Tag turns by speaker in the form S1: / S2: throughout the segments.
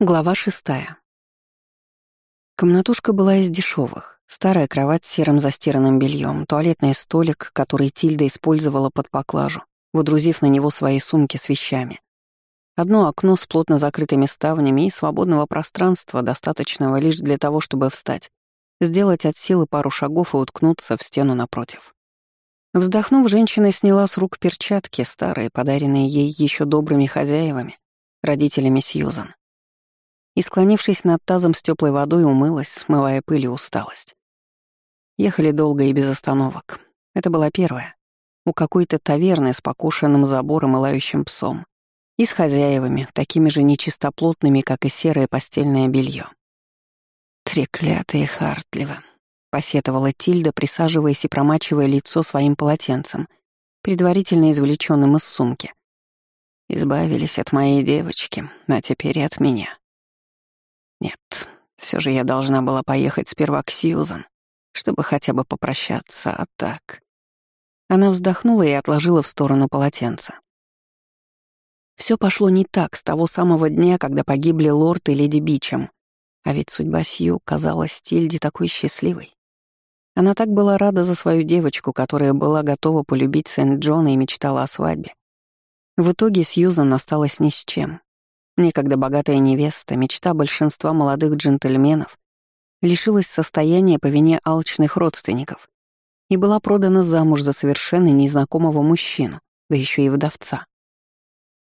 S1: Глава шестая. Комнатушка была из дешевых. Старая кровать с серым застиранным бельем, туалетный столик, который Тильда использовала под поклажу, водрузив на него свои сумки с вещами. Одно окно с плотно закрытыми ставнями и свободного пространства, достаточного лишь для того, чтобы встать, сделать от силы пару шагов и уткнуться в стену напротив. Вздохнув, женщина сняла с рук перчатки, старые, подаренные ей еще добрыми хозяевами, родителями Сьюзан и, склонившись над тазом с теплой водой, умылась, смывая пыль и усталость. Ехали долго и без остановок. Это была первая. У какой-то таверны с покушенным забором и лающим псом. И с хозяевами, такими же нечистоплотными, как и серое постельное белье. «Треклятые Хартливы», — посетовала Тильда, присаживаясь и промачивая лицо своим полотенцем, предварительно извлеченным из сумки. «Избавились от моей девочки, а теперь и от меня. Все же я должна была поехать сперва к Сьюзан, чтобы хотя бы попрощаться, а так... Она вздохнула и отложила в сторону полотенце. Все пошло не так с того самого дня, когда погибли лорд и леди Бичем. А ведь судьба Сью казалась Тильде такой счастливой. Она так была рада за свою девочку, которая была готова полюбить Сент-Джона и мечтала о свадьбе. В итоге Сьюзан осталась ни с чем. Некогда богатая невеста, мечта большинства молодых джентльменов, лишилась состояния по вине алчных родственников и была продана замуж за совершенно незнакомого мужчину, да еще и вдовца.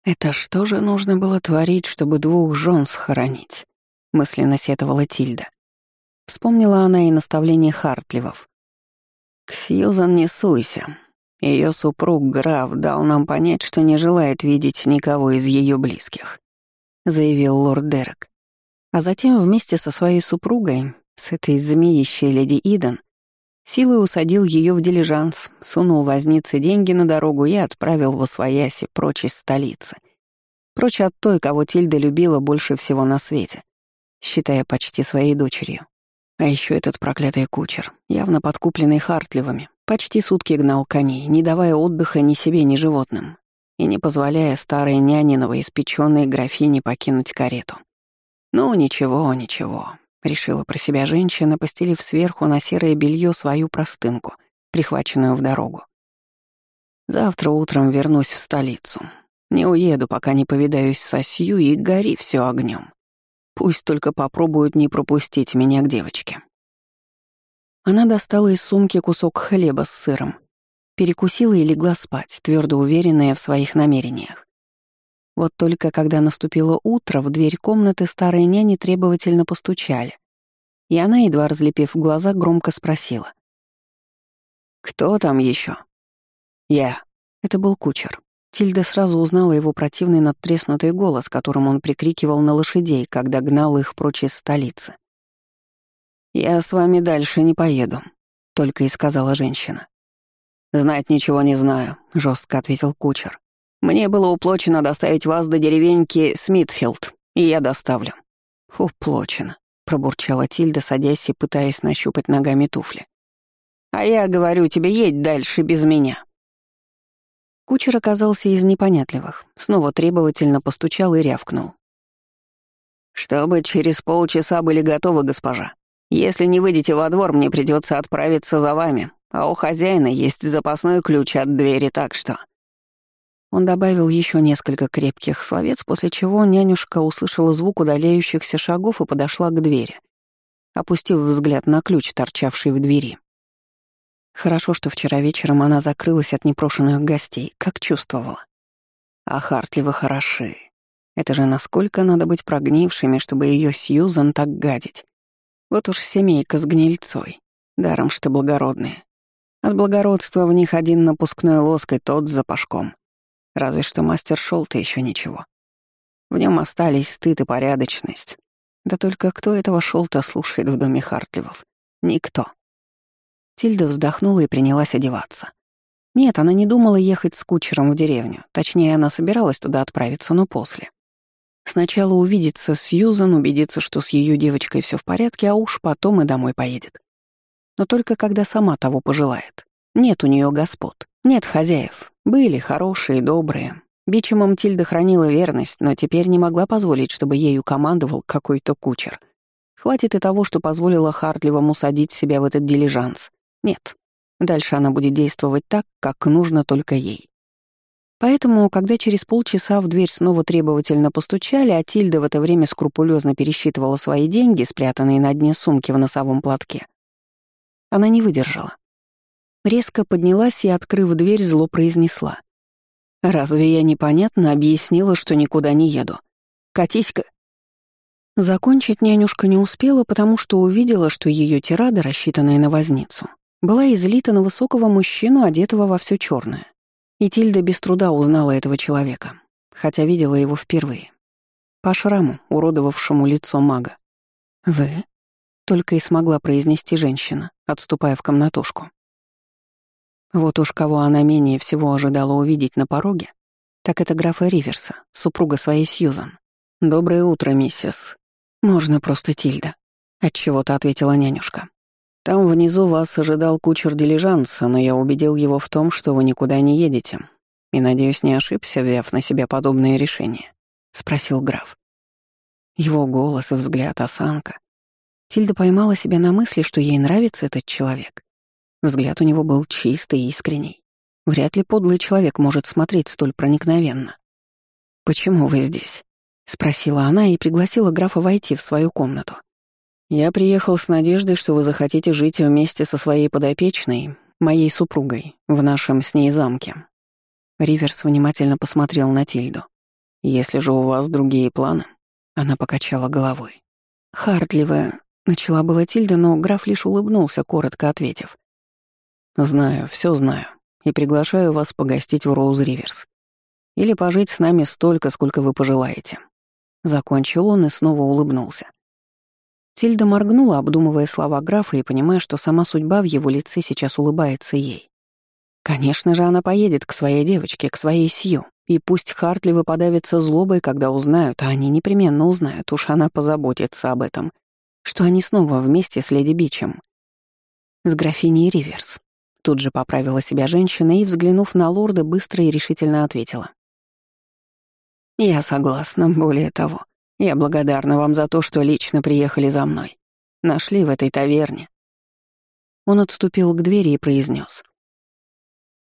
S1: «Это что же нужно было творить, чтобы двух жен схоронить?» — мысленно сетовала Тильда. Вспомнила она и наставление Хартливов. «К Сьюзан не суйся. Ее супруг граф дал нам понять, что не желает видеть никого из ее близких. — заявил лорд Дерек. А затем вместе со своей супругой, с этой змеищей леди Иден, силой усадил ее в дилижанс, сунул вознице деньги на дорогу и отправил в Освояси прочь из столицы. Прочь от той, кого Тильда любила больше всего на свете, считая почти своей дочерью. А еще этот проклятый кучер, явно подкупленный Хартливыми, почти сутки гнал коней, не давая отдыха ни себе, ни животным, и не позволяя старой няниновой испеченной графине покинуть карету. «Ну, ничего, ничего», — решила про себя женщина, постелив сверху на серое белье свою простынку, прихваченную в дорогу. «Завтра утром вернусь в столицу. Не уеду, пока не повидаюсь со Сью, и гори все огнем. Пусть только попробуют не пропустить меня к девочке». Она достала из сумки кусок хлеба с сыром, перекусила и легла спать, твердо уверенная в своих намерениях. Вот только когда наступило утро, в дверь комнаты старой няни требовательно постучали, и она, едва разлепив глаза, громко спросила. «Кто там еще? «Я». Это был кучер. Тильда сразу узнала его противный надтреснутый голос, которым он прикрикивал на лошадей, когда гнал их прочь из столицы. «Я с вами дальше не поеду», — только и сказала женщина. «Знать ничего не знаю», — жестко ответил кучер. «Мне было уплочено доставить вас до деревеньки Смитфилд, и я доставлю». «Уплочено», — пробурчала Тильда, садясь и пытаясь нащупать ногами туфли. «А я говорю тебе, едь дальше без меня». Кучер оказался из непонятливых, снова требовательно постучал и рявкнул. «Чтобы через полчаса были готовы, госпожа. Если не выйдете во двор, мне придется отправиться за вами, а у хозяина есть запасной ключ от двери, так что...» Он добавил еще несколько крепких словец, после чего нянюшка услышала звук удаляющихся шагов и подошла к двери, опустив взгляд на ключ, торчавший в двери. Хорошо, что вчера вечером она закрылась от непрошенных гостей, как чувствовала. А Хартли вы хороши. Это же насколько надо быть прогнившими, чтобы ее Сьюзан так гадить. Вот уж семейка с гнильцой, даром что благородные. От благородства в них один напускной лоск и тот с запашком. Разве что мастер Шолта еще ничего. В нем остались стыд и порядочность. Да только кто этого Шолта слушает в доме Хартливов? Никто. Тильда вздохнула и принялась одеваться. Нет, она не думала ехать с кучером в деревню. Точнее, она собиралась туда отправиться, но после. Сначала увидеться с Юзан, убедиться, что с ее девочкой все в порядке, а уж потом и домой поедет но только когда сама того пожелает. Нет у нее господ, нет хозяев. Были хорошие, добрые. Бичемом Тильда хранила верность, но теперь не могла позволить, чтобы ею командовал какой-то кучер. Хватит и того, что позволила Хартливому садить себя в этот дилижанс. Нет. Дальше она будет действовать так, как нужно только ей. Поэтому, когда через полчаса в дверь снова требовательно постучали, а Тильда в это время скрупулезно пересчитывала свои деньги, спрятанные на дне сумки в носовом платке, она не выдержала. Резко поднялась и, открыв дверь, зло произнесла. «Разве я непонятно объяснила, что никуда не еду? Катись-ка!» Закончить нянюшка не успела, потому что увидела, что ее тирада, рассчитанная на возницу, была излита на высокого мужчину, одетого во все черное. И Тильда без труда узнала этого человека, хотя видела его впервые. По шраму, уродовавшему лицо мага. «Вы?» — только и смогла произнести женщина, отступая в комнатушку. Вот уж кого она менее всего ожидала увидеть на пороге, так это графа Риверса, супруга своей Сьюзан. «Доброе утро, миссис». «Можно просто Тильда», — отчего-то ответила нянюшка. «Там внизу вас ожидал кучер дилижанса, но я убедил его в том, что вы никуда не едете. И, надеюсь, не ошибся, взяв на себя подобное решение», — спросил граф. Его голос и взгляд, осанка. Тильда поймала себя на мысли, что ей нравится этот человек. Взгляд у него был чистый и искренний. Вряд ли подлый человек может смотреть столь проникновенно. «Почему вы здесь?» — спросила она и пригласила графа войти в свою комнату. «Я приехал с надеждой, что вы захотите жить вместе со своей подопечной, моей супругой, в нашем с ней замке». Риверс внимательно посмотрел на Тильду. «Если же у вас другие планы?» Она покачала головой. «Хартливая», — начала была Тильда, но граф лишь улыбнулся, коротко ответив. Знаю, все знаю. И приглашаю вас погостить в Роуз-Риверс. Или пожить с нами столько, сколько вы пожелаете. Закончил он и снова улыбнулся. Тильда моргнула, обдумывая слова графа и понимая, что сама судьба в его лице сейчас улыбается ей. Конечно же, она поедет к своей девочке, к своей Сью. И пусть Хартли подавится злобой, когда узнают, а они непременно узнают, уж она позаботится об этом, что они снова вместе с Леди Бичем. С графиней Риверс. Тут же поправила себя женщина и, взглянув на лорда, быстро и решительно ответила. «Я согласна, более того. Я благодарна вам за то, что лично приехали за мной. Нашли в этой таверне». Он отступил к двери и произнес: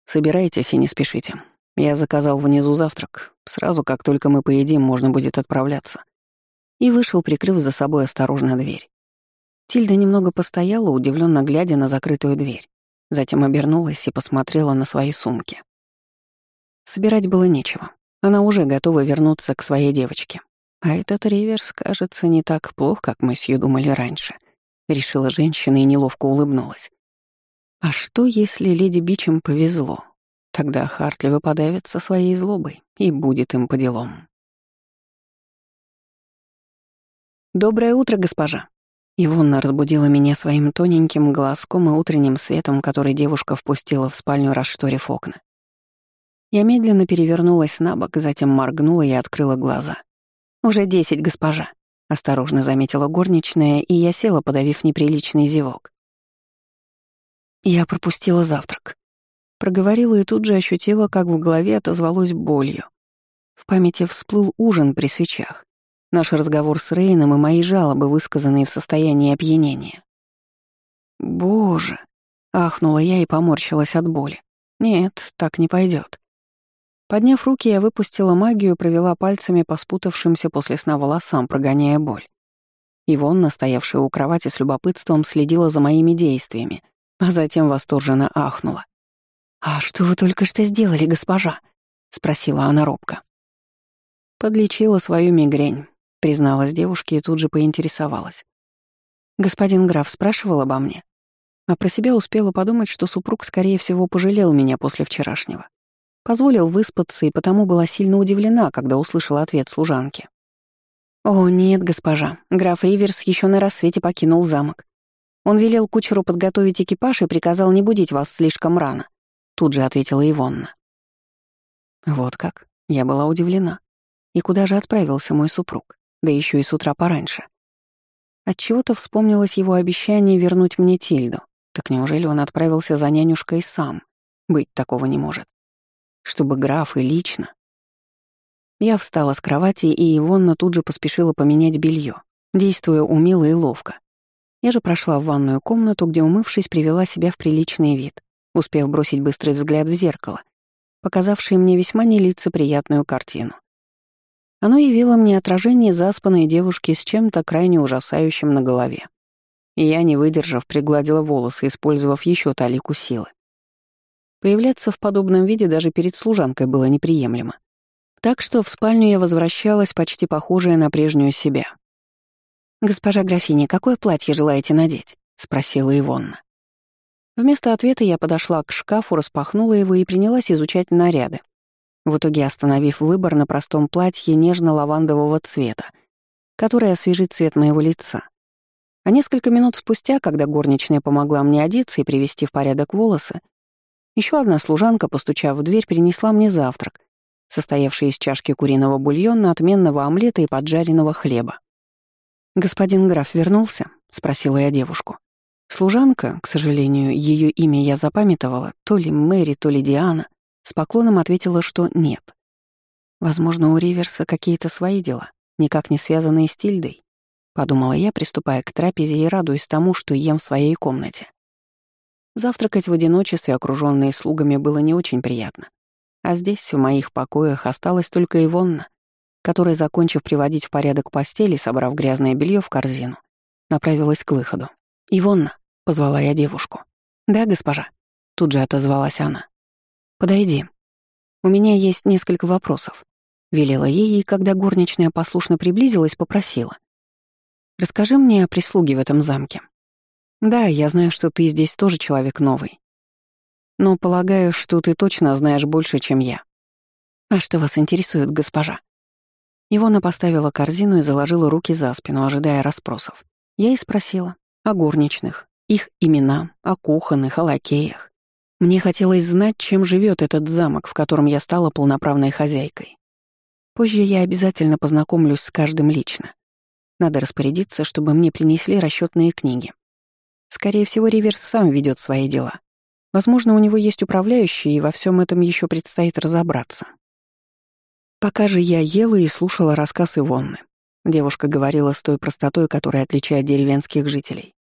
S1: «Собирайтесь и не спешите. Я заказал внизу завтрак. Сразу, как только мы поедим, можно будет отправляться». И вышел, прикрыв за собой осторожно дверь. Тильда немного постояла, удивленно глядя на закрытую дверь. Затем обернулась и посмотрела на свои сумки. Собирать было нечего. Она уже готова вернуться к своей девочке. А этот реверс, кажется, не так плох, как мы с Ю думали раньше. Решила женщина и неловко улыбнулась. А что, если леди Бичем повезло? Тогда Хартли выпадает со своей злобой, и будет им по делам. «Доброе утро, госпожа!» Ивонна разбудила меня своим тоненьким глазком и утренним светом, который девушка впустила в спальню, расшторив окна. Я медленно перевернулась на бок, затем моргнула и открыла глаза. «Уже десять, госпожа», — осторожно заметила горничная, и я села, подавив неприличный зевок. Я пропустила завтрак. Проговорила и тут же ощутила, как в голове отозвалось болью. В памяти всплыл ужин при свечах. Наш разговор с Рейном и мои жалобы, высказанные в состоянии опьянения. «Боже!» — ахнула я и поморщилась от боли. «Нет, так не пойдет. Подняв руки, я выпустила магию, провела пальцами по спутавшимся после сна волосам, прогоняя боль. Ивонна, стоявшая у кровати с любопытством, следила за моими действиями, а затем восторженно ахнула. «А что вы только что сделали, госпожа?» — спросила она робко. Подлечила свою мигрень призналась девушке и тут же поинтересовалась. Господин граф спрашивал обо мне, а про себя успела подумать, что супруг, скорее всего, пожалел меня после вчерашнего. Позволил выспаться и потому была сильно удивлена, когда услышала ответ служанки. «О, нет, госпожа, граф Риверс еще на рассвете покинул замок. Он велел кучеру подготовить экипаж и приказал не будить вас слишком рано», тут же ответила Ивонна. Вот как, я была удивлена. И куда же отправился мой супруг? Да еще и с утра пораньше. Отчего-то вспомнилось его обещание вернуть мне Тильду. Так неужели он отправился за нянюшкой сам? Быть такого не может. Чтобы граф и лично. Я встала с кровати, и Ивонна тут же поспешила поменять белье, действуя умело и ловко. Я же прошла в ванную комнату, где, умывшись, привела себя в приличный вид, успев бросить быстрый взгляд в зеркало, показавшее мне весьма нелицеприятную картину. Оно явило мне отражение заспанной девушки с чем-то крайне ужасающим на голове. И я, не выдержав, пригладила волосы, использовав еще талику силы. Появляться в подобном виде даже перед служанкой было неприемлемо. Так что в спальню я возвращалась почти похожая на прежнюю себя. «Госпожа графиня, какое платье желаете надеть?» — спросила Ивонна. Вместо ответа я подошла к шкафу, распахнула его и принялась изучать наряды, в итоге остановив выбор на простом платье нежно-лавандового цвета, которое освежит цвет моего лица. А несколько минут спустя, когда горничная помогла мне одеться и привести в порядок волосы, еще одна служанка, постучав в дверь, принесла мне завтрак, состоявший из чашки куриного бульона, отменного омлета и поджаренного хлеба. «Господин граф вернулся?» — спросила я девушку. Служанка, к сожалению, ее имя я запамятовала, то ли Мэри, то ли Диана, с поклоном ответила, что нет. Возможно, у Риверса какие-то свои дела, никак не связанные с Тильдой, подумала я, приступая к трапезе и радуясь тому, что ем в своей комнате. Завтракать в одиночестве, окружённой слугами, было не очень приятно. А здесь, в моих покоях, осталась только Ивонна, которая, закончив приводить в порядок постели, собрав грязное белье в корзину, направилась к выходу. «Ивонна», — позвала я девушку. «Да, госпожа», — тут же отозвалась она. «Подойди. У меня есть несколько вопросов», — велела ей, и когда горничная послушно приблизилась, попросила. «Расскажи мне о прислуге в этом замке. Да, я знаю, что ты здесь тоже человек новый. Но полагаю, что ты точно знаешь больше, чем я. А что вас интересует, госпожа?» Ивона поставила корзину и заложила руки за спину, ожидая расспросов. Я и спросила о горничных, их имена, о кухонных, о лакеях. Мне хотелось знать, чем живет этот замок, в котором я стала полноправной хозяйкой. Позже я обязательно познакомлюсь с каждым лично. Надо распорядиться, чтобы мне принесли расчетные книги. Скорее всего, Риверс сам ведет свои дела. Возможно, у него есть управляющий, и во всем этом еще предстоит разобраться. Пока же я ела и слушала рассказ Ивонны. Девушка говорила с той простотой, которая отличает деревенских жителей.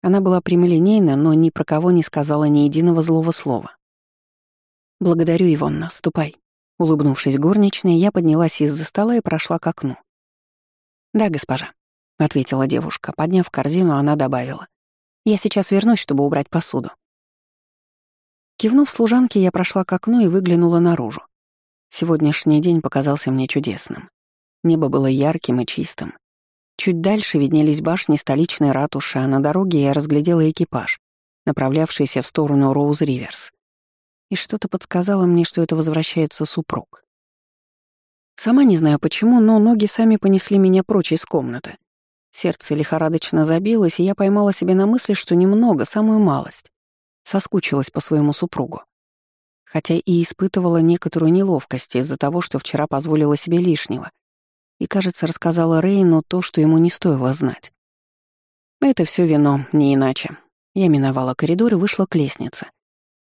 S1: Она была прямолинейна, но ни про кого не сказала ни единого злого слова. «Благодарю, Ивонна, ступай». Улыбнувшись горничной, я поднялась из-за стола и прошла к окну. «Да, госпожа», — ответила девушка. Подняв корзину, она добавила. «Я сейчас вернусь, чтобы убрать посуду». Кивнув служанке, я прошла к окну и выглянула наружу. Сегодняшний день показался мне чудесным. Небо было ярким и чистым. Чуть дальше виднелись башни столичной ратуши, а на дороге я разглядела экипаж, направлявшийся в сторону Роуз-Риверс. И что-то подсказало мне, что это возвращается супруг. Сама не знаю почему, но ноги сами понесли меня прочь из комнаты. Сердце лихорадочно забилось, и я поймала себе на мысли, что немного, самую малость, соскучилась по своему супругу. Хотя и испытывала некоторую неловкость из-за того, что вчера позволила себе лишнего — и, кажется, рассказала Рейну то, что ему не стоило знать. Это все вино, не иначе. Я миновала коридор и вышла к лестнице.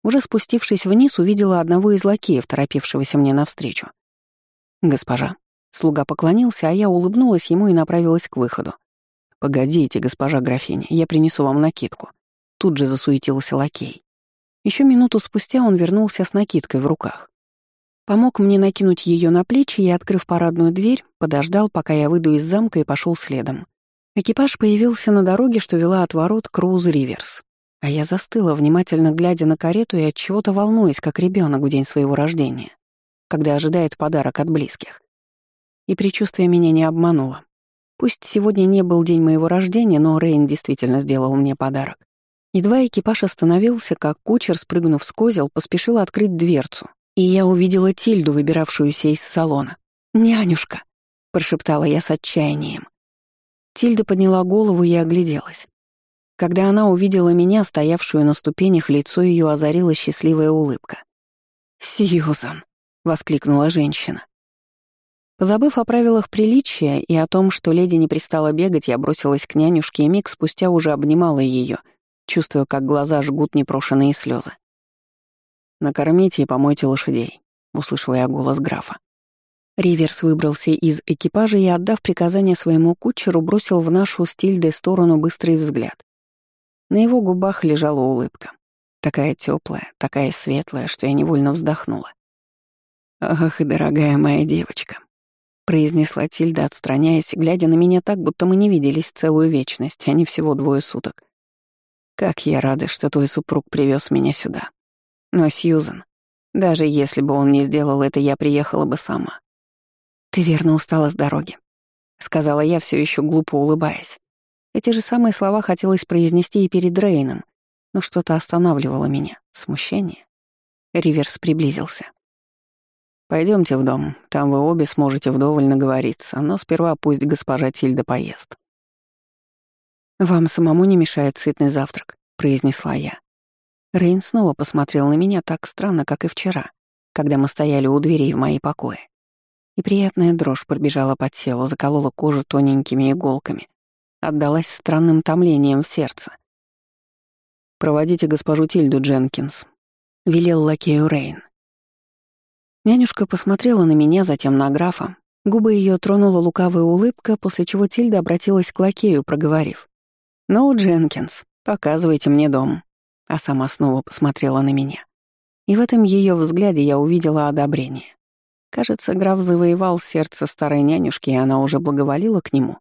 S1: Уже спустившись вниз, увидела одного из лакеев, торопившегося мне навстречу. «Госпожа». Слуга поклонился, а я улыбнулась ему и направилась к выходу. «Погодите, госпожа графиня, я принесу вам накидку». Тут же засуетился лакей. Еще минуту спустя он вернулся с накидкой в руках. Помог мне накинуть ее на плечи и, открыв парадную дверь, подождал, пока я выйду из замка и пошел следом. Экипаж появился на дороге, что вела от ворот Круз Риверс. А я застыла, внимательно глядя на карету и от чего-то волнуясь, как ребенок в день своего рождения, когда ожидает подарок от близких. И предчувствие меня не обмануло. Пусть сегодня не был день моего рождения, но Рейн действительно сделал мне подарок. Едва экипаж остановился, как кучер, спрыгнув с козел, поспешил открыть дверцу, и я увидела Тильду, выбиравшуюся из салона. «Нянюшка!» — прошептала я с отчаянием. Тильда подняла голову и огляделась. Когда она увидела меня, стоявшую на ступенях, лицо ее озарила счастливая улыбка. «Сьюзан!» — воскликнула женщина. Позабыв о правилах приличия и о том, что леди не пристала бегать, я бросилась к нянюшке и миг спустя уже обнимала ее, чувствуя, как глаза жгут непрошенные слезы. «Накормите и помойте лошадей», — услышала я голос графа. Риверс выбрался из экипажа и, отдав приказание своему кучеру, бросил в нашу стильде сторону быстрый взгляд. На его губах лежала улыбка. Такая теплая, такая светлая, что я невольно вздохнула. «Ах, дорогая моя девочка», — произнесла Тильда, отстраняясь, глядя на меня так, будто мы не виделись целую вечность, а не всего двое суток. «Как я рада, что твой супруг привез меня сюда. Но, Сьюзен, даже если бы он не сделал это, я приехала бы сама. «Ты верно устала с дороги», — сказала я, все еще глупо улыбаясь. Эти же самые слова хотелось произнести и перед Рейном, но что-то останавливало меня. Смущение. Риверс приблизился. Пойдемте в дом, там вы обе сможете вдоволь наговориться, но сперва пусть госпожа Тильда поест». «Вам самому не мешает сытный завтрак», — произнесла я. Рейн снова посмотрел на меня так странно, как и вчера, когда мы стояли у дверей в мои покои и приятная дрожь пробежала по телу, заколола кожу тоненькими иголками, отдалась странным томлением в сердце. «Проводите госпожу Тильду Дженкинс», — велел лакею Рейн. Нянюшка посмотрела на меня, затем на графа. Губы ее тронула лукавая улыбка, после чего Тильда обратилась к лакею, проговорив. «Ну, Дженкинс, показывайте мне дом», а сама снова посмотрела на меня. И в этом ее взгляде я увидела одобрение. Кажется, граф завоевал сердце старой нянюшки, и она уже благоволила к нему.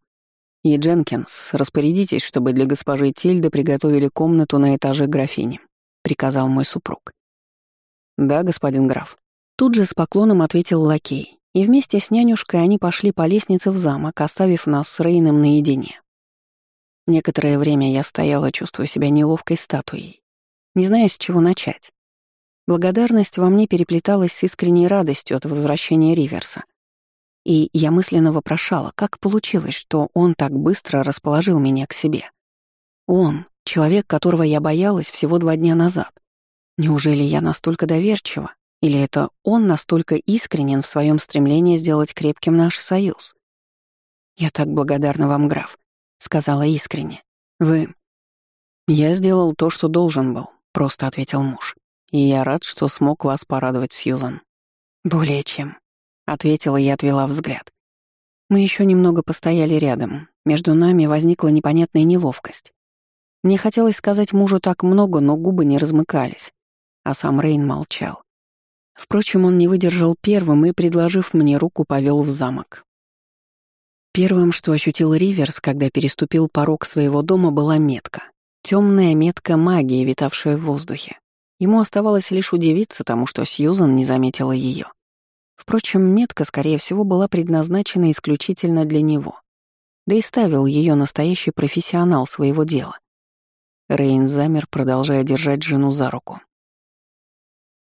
S1: И, Дженкинс, распорядитесь, чтобы для госпожи Тильды приготовили комнату на этаже графини», — приказал мой супруг. «Да, господин граф». Тут же с поклоном ответил лакей, и вместе с нянюшкой они пошли по лестнице в замок, оставив нас с Рейном наедине. Некоторое время я стояла, чувствуя себя неловкой статуей, не зная, с чего начать. Благодарность во мне переплеталась с искренней радостью от возвращения Риверса. И я мысленно вопрошала, как получилось, что он так быстро расположил меня к себе. Он, человек, которого я боялась всего два дня назад. Неужели я настолько доверчива? Или это он настолько искренен в своем стремлении сделать крепким наш союз? «Я так благодарна вам, граф», — сказала искренне. «Вы...» «Я сделал то, что должен был», — просто ответил муж. И я рад, что смог вас порадовать, Сьюзан». «Более чем», — ответила и отвела взгляд. Мы еще немного постояли рядом. Между нами возникла непонятная неловкость. Мне хотелось сказать мужу так много, но губы не размыкались, а сам Рейн молчал. Впрочем, он не выдержал первым и, предложив мне руку, повел в замок. Первым, что ощутил Риверс, когда переступил порог своего дома, была метка. Темная метка магии, витавшая в воздухе. Ему оставалось лишь удивиться тому, что Сьюзан не заметила ее. Впрочем, метка, скорее всего, была предназначена исключительно для него. Да и ставил ее настоящий профессионал своего дела. Рейн замер, продолжая держать жену за руку.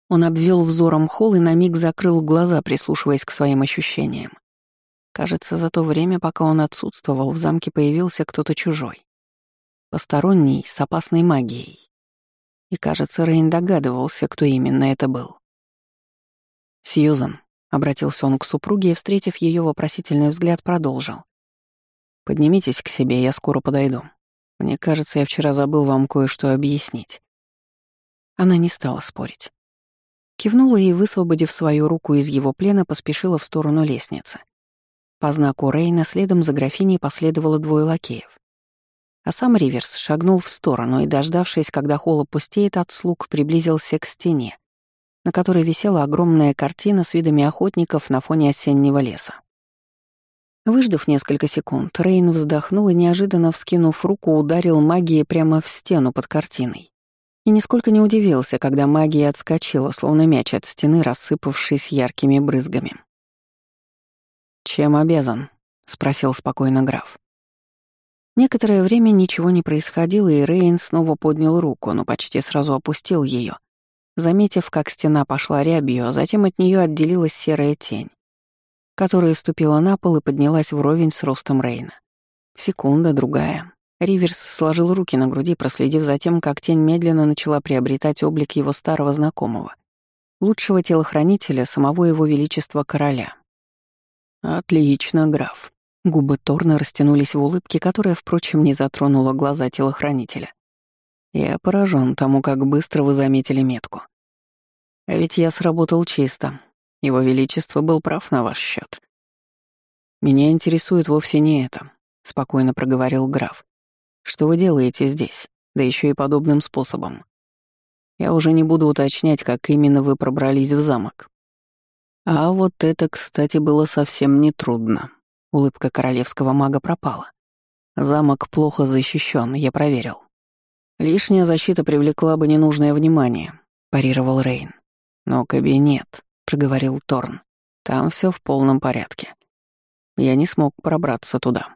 S1: Он обвел взором холл и на миг закрыл глаза, прислушиваясь к своим ощущениям. Кажется, за то время, пока он отсутствовал, в замке появился кто-то чужой. Посторонний, с опасной магией. И, кажется, Рейн догадывался, кто именно это был. «Сьюзан», — обратился он к супруге и, встретив ее вопросительный взгляд, продолжил. «Поднимитесь к себе, я скоро подойду. Мне кажется, я вчера забыл вам кое-что объяснить». Она не стала спорить. Кивнула и, высвободив свою руку из его плена, поспешила в сторону лестницы. По знаку Рейна следом за графиней последовало двое лакеев. А сам Риверс шагнул в сторону и, дождавшись, когда холл опустеет от слуг, приблизился к стене, на которой висела огромная картина с видами охотников на фоне осеннего леса. Выждав несколько секунд, Рейн вздохнул и, неожиданно вскинув руку, ударил магией прямо в стену под картиной. И нисколько не удивился, когда магия отскочила, словно мяч от стены, рассыпавшись яркими брызгами. «Чем обязан?» — спросил спокойно граф. Некоторое время ничего не происходило, и Рейн снова поднял руку, но почти сразу опустил ее, заметив, как стена пошла рябью, а затем от нее отделилась серая тень, которая ступила на пол и поднялась вровень с ростом Рейна. Секунда, другая. Риверс сложил руки на груди, проследив за тем, как тень медленно начала приобретать облик его старого знакомого, лучшего телохранителя самого его величества короля. «Отлично, граф», Губы Торна растянулись в улыбке, которая, впрочем, не затронула глаза телохранителя. Я поражен тому, как быстро вы заметили метку. А ведь я сработал чисто. Его Величество был прав на ваш счет. «Меня интересует вовсе не это», — спокойно проговорил граф. «Что вы делаете здесь, да еще и подобным способом? Я уже не буду уточнять, как именно вы пробрались в замок». А вот это, кстати, было совсем нетрудно. Улыбка королевского мага пропала. Замок плохо защищен, я проверил. Лишняя защита привлекла бы ненужное внимание, парировал Рейн. Но кабинет, проговорил Торн. Там все в полном порядке. Я не смог пробраться туда.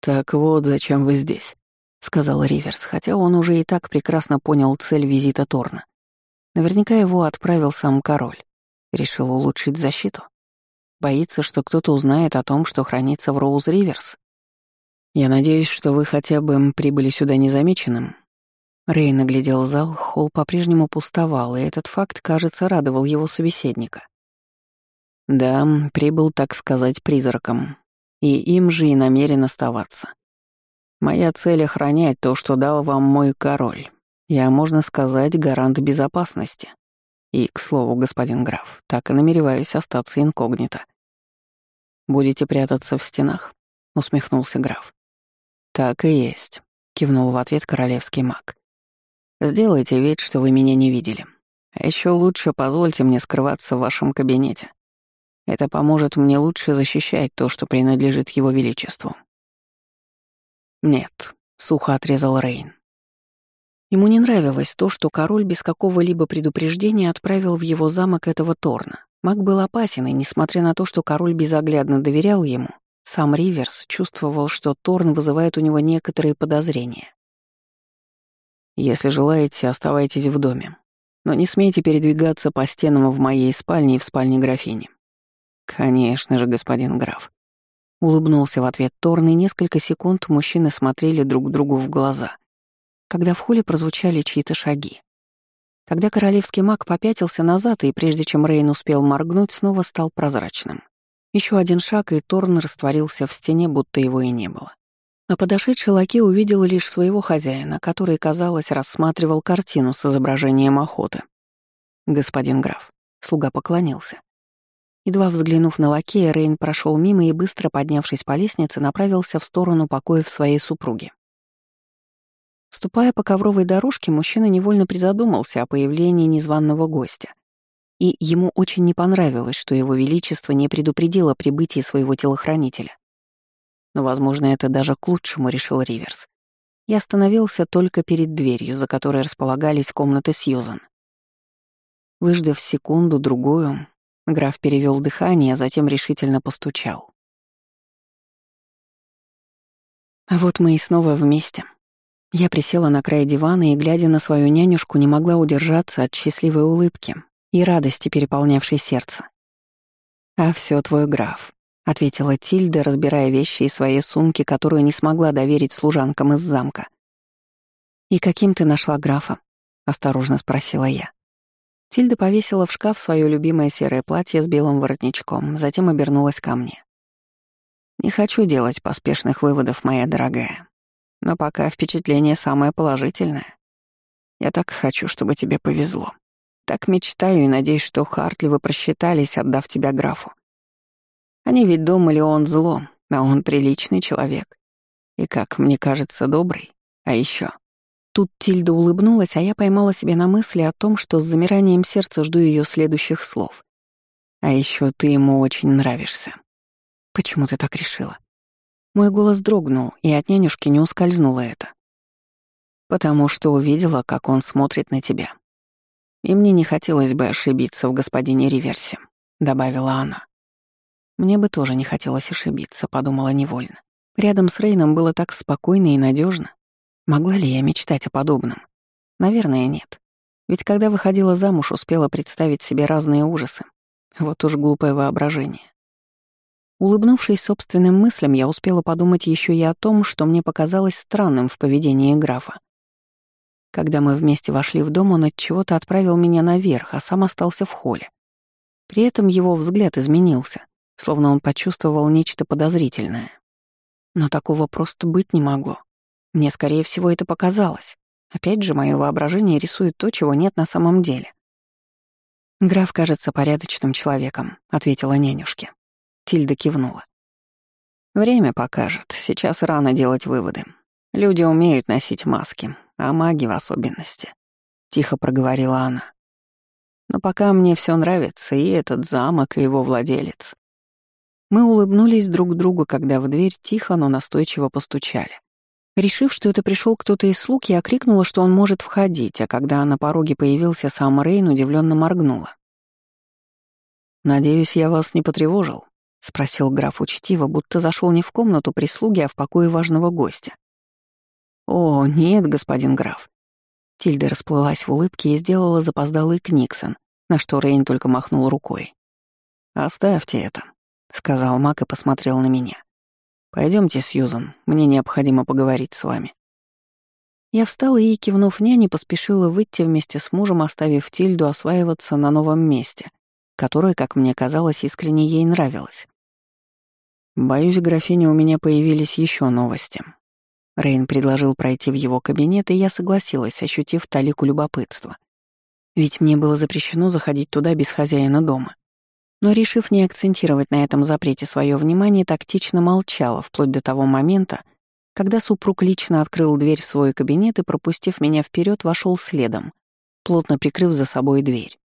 S1: Так вот, зачем вы здесь, сказал Риверс, хотя он уже и так прекрасно понял цель визита Торна. Наверняка его отправил сам король. Решил улучшить защиту. Боится, что кто-то узнает о том, что хранится в Роуз-Риверс. Я надеюсь, что вы хотя бы прибыли сюда незамеченным. Рэй наглядел зал, холл по-прежнему пустовал, и этот факт, кажется, радовал его собеседника. Да, прибыл, так сказать, призраком. И им же и намерен оставаться. Моя цель — охранять то, что дал вам мой король. Я, можно сказать, гарант безопасности. И, к слову, господин граф, так и намереваюсь остаться инкогнито. «Будете прятаться в стенах?» — усмехнулся граф. «Так и есть», — кивнул в ответ королевский маг. «Сделайте вид, что вы меня не видели. Еще лучше позвольте мне скрываться в вашем кабинете. Это поможет мне лучше защищать то, что принадлежит его величеству». «Нет», — сухо отрезал Рейн. Ему не нравилось то, что король без какого-либо предупреждения отправил в его замок этого Торна. Маг был опасен, и, несмотря на то, что король безоглядно доверял ему, сам Риверс чувствовал, что Торн вызывает у него некоторые подозрения. «Если желаете, оставайтесь в доме, но не смейте передвигаться по стенам в моей спальне и в спальне графини». «Конечно же, господин граф». Улыбнулся в ответ Торн, и несколько секунд мужчины смотрели друг другу в глаза когда в холле прозвучали чьи-то шаги. Тогда королевский маг попятился назад, и прежде чем Рейн успел моргнуть, снова стал прозрачным. Еще один шаг, и Торн растворился в стене, будто его и не было. А подошедший лаке увидел лишь своего хозяина, который, казалось, рассматривал картину с изображением охоты. «Господин граф», — слуга поклонился. Едва взглянув на лакея, Рейн прошел мимо и, быстро поднявшись по лестнице, направился в сторону покоев своей супруги. Ступая по ковровой дорожке, мужчина невольно призадумался о появлении незваного гостя. И ему очень не понравилось, что его величество не предупредило прибытии своего телохранителя. Но, возможно, это даже к лучшему, решил Риверс. И остановился только перед дверью, за которой располагались комнаты Сьюзан. Выждав секунду-другую, граф перевел дыхание, а затем решительно постучал. А вот мы и снова вместе, я присела на край дивана и, глядя на свою нянюшку, не могла удержаться от счастливой улыбки и радости, переполнявшей сердце. «А все твой граф», — ответила Тильда, разбирая вещи из своей сумки, которую не смогла доверить служанкам из замка. «И каким ты нашла графа?» — осторожно спросила я. Тильда повесила в шкаф свое любимое серое платье с белым воротничком, затем обернулась ко мне. «Не хочу делать поспешных выводов, моя дорогая. Но пока впечатление самое положительное. Я так хочу, чтобы тебе повезло. Так мечтаю и надеюсь, что Хартли вы просчитались, отдав тебя графу. Они ведь думали, он зло, а он приличный человек. И, как мне кажется, добрый. А еще. Тут Тильда улыбнулась, а я поймала себя на мысли о том, что с замиранием сердца жду ее следующих слов. А еще ты ему очень нравишься. Почему ты так решила? Мой голос дрогнул, и от нянюшки не ускользнуло это. Потому что увидела, как он смотрит на тебя. И мне не хотелось бы ошибиться в господине Риверсе, добавила она. Мне бы тоже не хотелось ошибиться, подумала невольно. Рядом с Рейном было так спокойно и надежно. Могла ли я мечтать о подобном? Наверное, нет. Ведь когда выходила замуж, успела представить себе разные ужасы. Вот уж глупое воображение. Улыбнувшись собственным мыслям, я успела подумать еще и о том, что мне показалось странным в поведении графа. Когда мы вместе вошли в дом, он от чего-то отправил меня наверх, а сам остался в холле. При этом его взгляд изменился, словно он почувствовал нечто подозрительное. Но такого просто быть не могло. Мне, скорее всего, это показалось. Опять же, мое воображение рисует то, чего нет на самом деле. «Граф кажется порядочным человеком», — ответила нянюшке. Тильда кивнула. «Время покажет. Сейчас рано делать выводы. Люди умеют носить маски, а маги в особенности», — тихо проговорила она. «Но пока мне все нравится, и этот замок, и его владелец». Мы улыбнулись друг другу, когда в дверь тихо, но настойчиво постучали. Решив, что это пришел кто-то из слуг, я крикнула, что он может входить, а когда на пороге появился сам Рейн, удивленно моргнула. «Надеюсь, я вас не потревожил?» — спросил граф учтиво, будто зашел не в комнату прислуги, а в покое важного гостя. «О, нет, господин граф». Тильда расплылась в улыбке и сделала запоздалый книксон, на что Рейн только махнул рукой. «Оставьте это», — сказал Мак и посмотрел на меня. Пойдемте, Сьюзан, мне необходимо поговорить с вами». Я встала и, кивнув няне, поспешила выйти вместе с мужем, оставив Тильду осваиваться на новом месте, которое, как мне казалось, искренне ей нравилось. «Боюсь, графиня, у меня появились еще новости». Рейн предложил пройти в его кабинет, и я согласилась, ощутив талику любопытства. Ведь мне было запрещено заходить туда без хозяина дома но, решив не акцентировать на этом запрете свое внимание, тактично молчала вплоть до того момента, когда супруг лично открыл дверь в свой кабинет и, пропустив меня вперед, вошел следом, плотно прикрыв за собой дверь.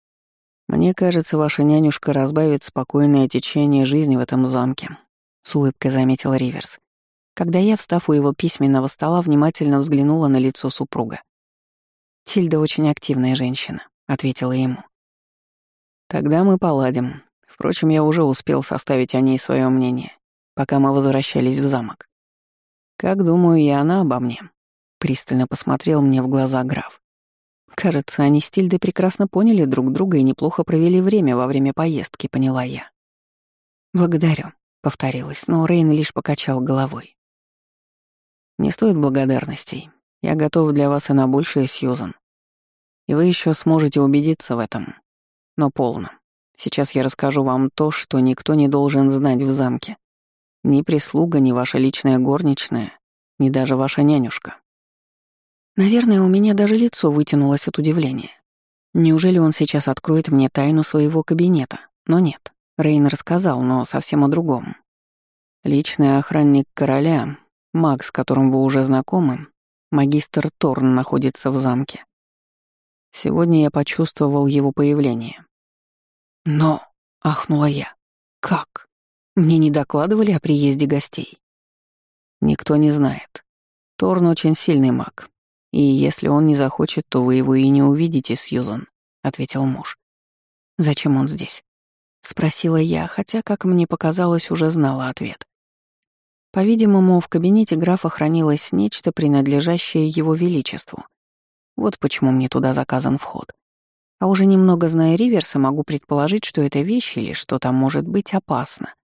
S1: «Мне кажется, ваша нянюшка разбавит спокойное течение жизни в этом замке», — с улыбкой заметил Риверс, когда я, встав у его письменного стола, внимательно взглянула на лицо супруга. «Тильда очень активная женщина», — ответила ему. «Тогда мы поладим. Впрочем, я уже успел составить о ней свое мнение, пока мы возвращались в замок. Как думаю, и она обо мне. Пристально посмотрел мне в глаза граф. Кажется, они с Тильдой прекрасно поняли друг друга и неплохо провели время во время поездки, поняла я. «Благодарю», — повторилась, но Рейн лишь покачал головой. «Не стоит благодарностей. Я готов для вас и на большее, Сьюзан. И вы еще сможете убедиться в этом. Но полно. Сейчас я расскажу вам то, что никто не должен знать в замке. Ни прислуга, ни ваша личная горничная, ни даже ваша нянюшка. Наверное, у меня даже лицо вытянулось от удивления. Неужели он сейчас откроет мне тайну своего кабинета? Но нет. Рейн рассказал, но совсем о другом. Личный охранник короля, маг, с которым вы уже знакомы, магистр Торн находится в замке. Сегодня я почувствовал его появление. Но, ахнула я, как? Мне не докладывали о приезде гостей. Никто не знает. Торн очень сильный маг. И если он не захочет, то вы его и не увидите, Сьюзан, ответил муж. Зачем он здесь? Спросила я, хотя, как мне показалось, уже знала ответ. По-видимому, в кабинете графа хранилось нечто, принадлежащее его величеству. Вот почему мне туда заказан вход. А уже немного зная Риверса, могу предположить, что это вещь или что там может быть опасно.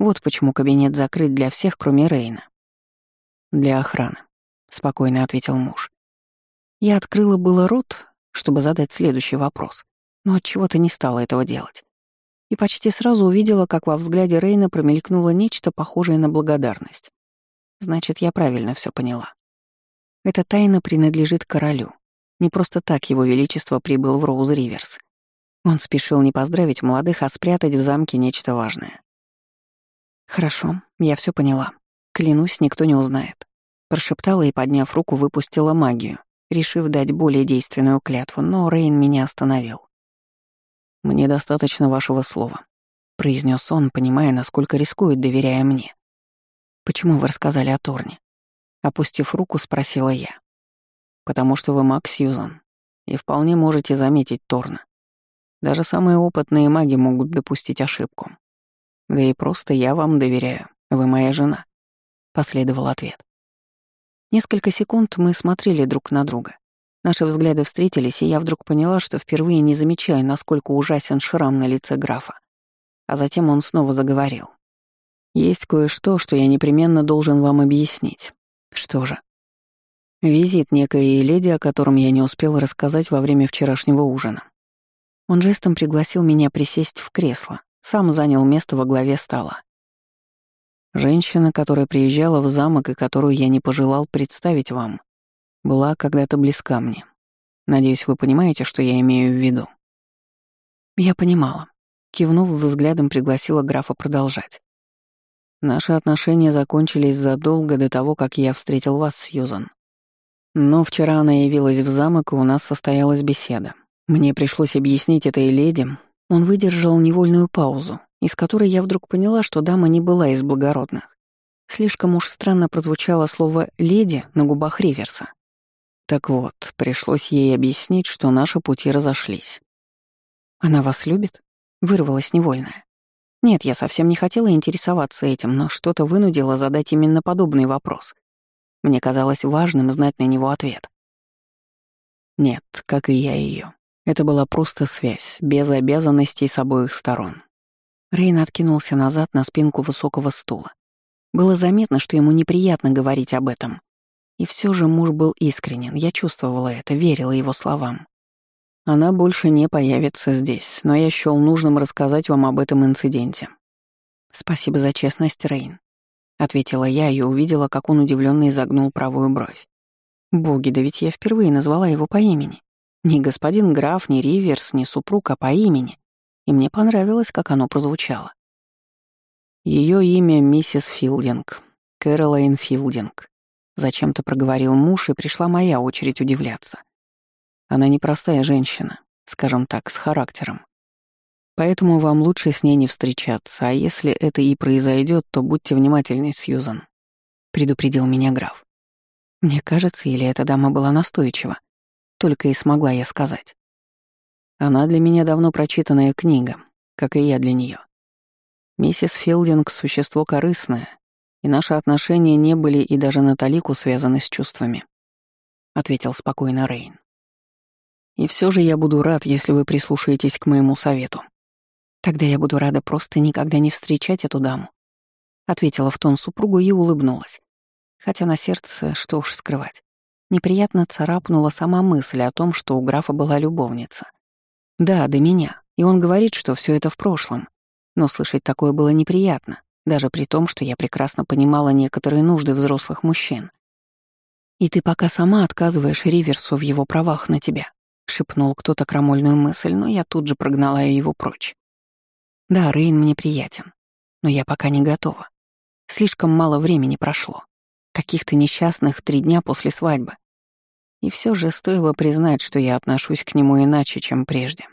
S1: Вот почему кабинет закрыт для всех, кроме Рейна. «Для охраны», — спокойно ответил муж. Я открыла было рот, чтобы задать следующий вопрос, но от чего то не стала этого делать. И почти сразу увидела, как во взгляде Рейна промелькнуло нечто похожее на благодарность. Значит, я правильно все поняла. Эта тайна принадлежит королю, не просто так его величество прибыл в Роуз-Риверс. Он спешил не поздравить молодых, а спрятать в замке нечто важное. «Хорошо, я все поняла. Клянусь, никто не узнает». Прошептала и, подняв руку, выпустила магию, решив дать более действенную клятву, но Рейн меня остановил. «Мне достаточно вашего слова», — произнес он, понимая, насколько рискует, доверяя мне. «Почему вы рассказали о Торне?» Опустив руку, спросила я потому что вы маг Сьюзан, и вполне можете заметить Торна. Даже самые опытные маги могут допустить ошибку. Да и просто я вам доверяю, вы моя жена», — последовал ответ. Несколько секунд мы смотрели друг на друга. Наши взгляды встретились, и я вдруг поняла, что впервые не замечаю, насколько ужасен шрам на лице графа. А затем он снова заговорил. «Есть кое-что, что я непременно должен вам объяснить. Что же?» Визит некой леди, о котором я не успел рассказать во время вчерашнего ужина. Он жестом пригласил меня присесть в кресло, сам занял место во главе стола. Женщина, которая приезжала в замок и которую я не пожелал представить вам, была когда-то близка мне. Надеюсь, вы понимаете, что я имею в виду. Я понимала. Кивнув взглядом, пригласила графа продолжать. Наши отношения закончились задолго до того, как я встретил вас, Сьюзан. Но вчера она явилась в замок, и у нас состоялась беседа. Мне пришлось объяснить этой леди. Он выдержал невольную паузу, из которой я вдруг поняла, что дама не была из благородных. Слишком уж странно прозвучало слово «леди» на губах Риверса. Так вот, пришлось ей объяснить, что наши пути разошлись. «Она вас любит?» — вырвалась невольная. Нет, я совсем не хотела интересоваться этим, но что-то вынудило задать именно подобный вопрос. Мне казалось важным знать на него ответ. Нет, как и я ее. Это была просто связь, без обязанностей с обоих сторон. Рейн откинулся назад на спинку высокого стула. Было заметно, что ему неприятно говорить об этом. И все же муж был искренен, я чувствовала это, верила его словам. Она больше не появится здесь, но я счёл нужным рассказать вам об этом инциденте. Спасибо за честность, Рейн. — ответила я и увидела, как он удивленно изогнул правую бровь. «Боги, да ведь я впервые назвала его по имени. Не господин граф, не Риверс, не супруг, а по имени. И мне понравилось, как оно прозвучало. Ее имя миссис Филдинг, Кэролайн Филдинг. Зачем-то проговорил муж, и пришла моя очередь удивляться. Она непростая женщина, скажем так, с характером. Поэтому вам лучше с ней не встречаться, а если это и произойдет, то будьте внимательны, Сьюзан», — предупредил меня граф. Мне кажется, или эта дама была настойчива, только и смогла я сказать. Она для меня давно прочитанная книга, как и я для нее. Миссис Филдинг — существо корыстное, и наши отношения не были и даже на талику связаны с чувствами», — ответил спокойно Рейн. «И все же я буду рад, если вы прислушаетесь к моему совету. Тогда я буду рада просто никогда не встречать эту даму. Ответила в тон супругу и улыбнулась. Хотя на сердце, что уж скрывать, неприятно царапнула сама мысль о том, что у графа была любовница. Да, до меня, и он говорит, что все это в прошлом. Но слышать такое было неприятно, даже при том, что я прекрасно понимала некоторые нужды взрослых мужчин. «И ты пока сама отказываешь Риверсу в его правах на тебя», — шепнул кто-то крамольную мысль, но я тут же прогнала его прочь. Да, Рейн мне приятен, но я пока не готова. Слишком мало времени прошло. Каких-то несчастных три дня после свадьбы. И все же стоило признать, что я отношусь к нему иначе, чем прежде.